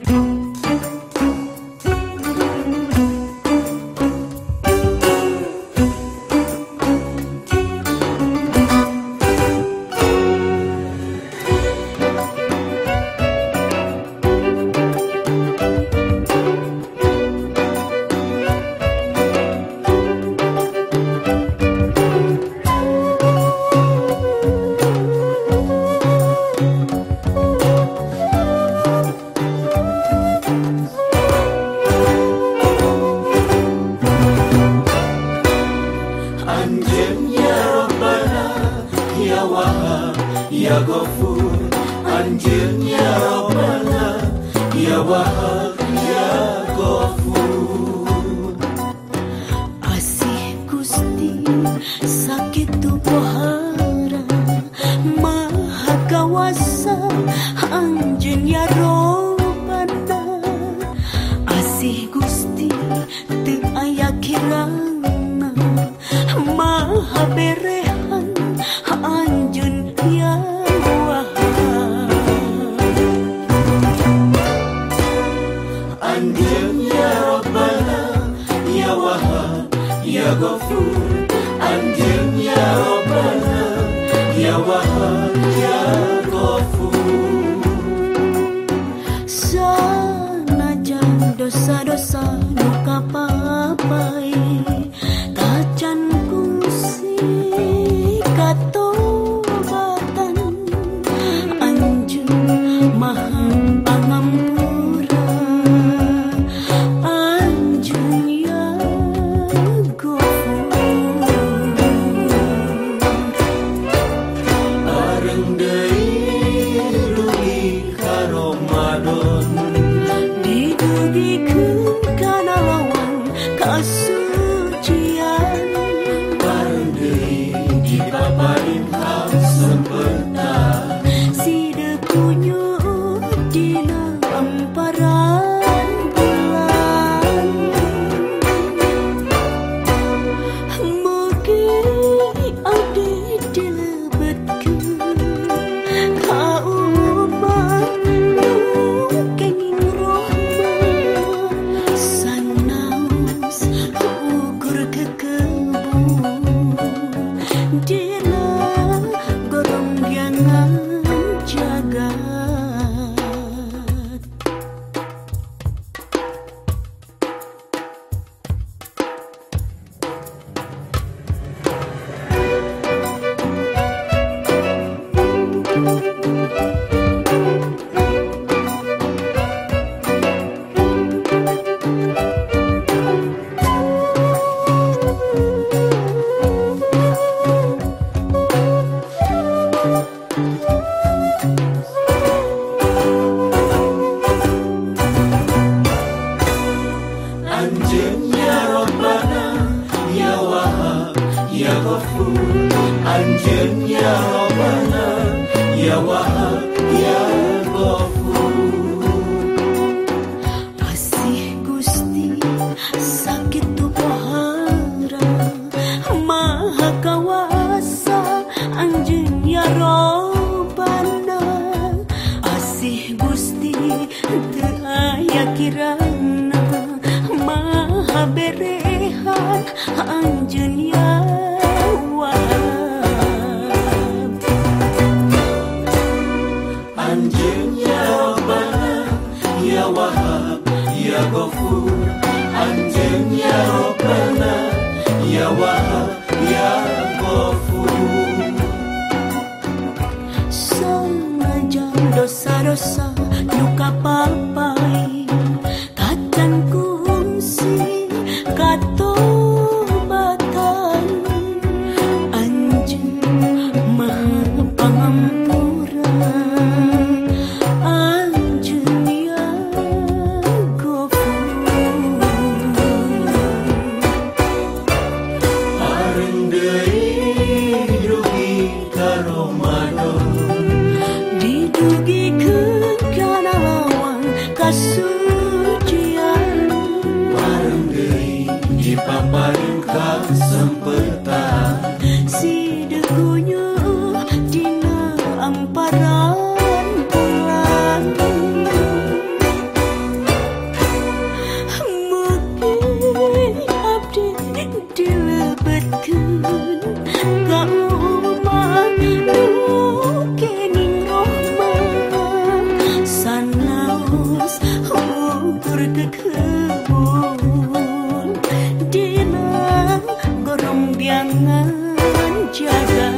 Mm-hmm. Ghafur Anjir Ya Rabbana Ya Wahab Ya Asih Gusti Sakit tubuh hara Maha Kawasa anjirnya Rabbana. Asih Gusti Yahweh, Yahweh. time. أنجن يا ربنا ya وهاب يا ya Asih Gusti sakit tu pahara, Maha kawasa anjing ya Robana Asih Gusti teraya kirana. Maha berehat anjing ya Rabbku Anjing Ya Rabbana Ya Wahab Ya Ghafur Semajang dosa-dosa Luka papai Kadang kumsi Mario Carlson. jaga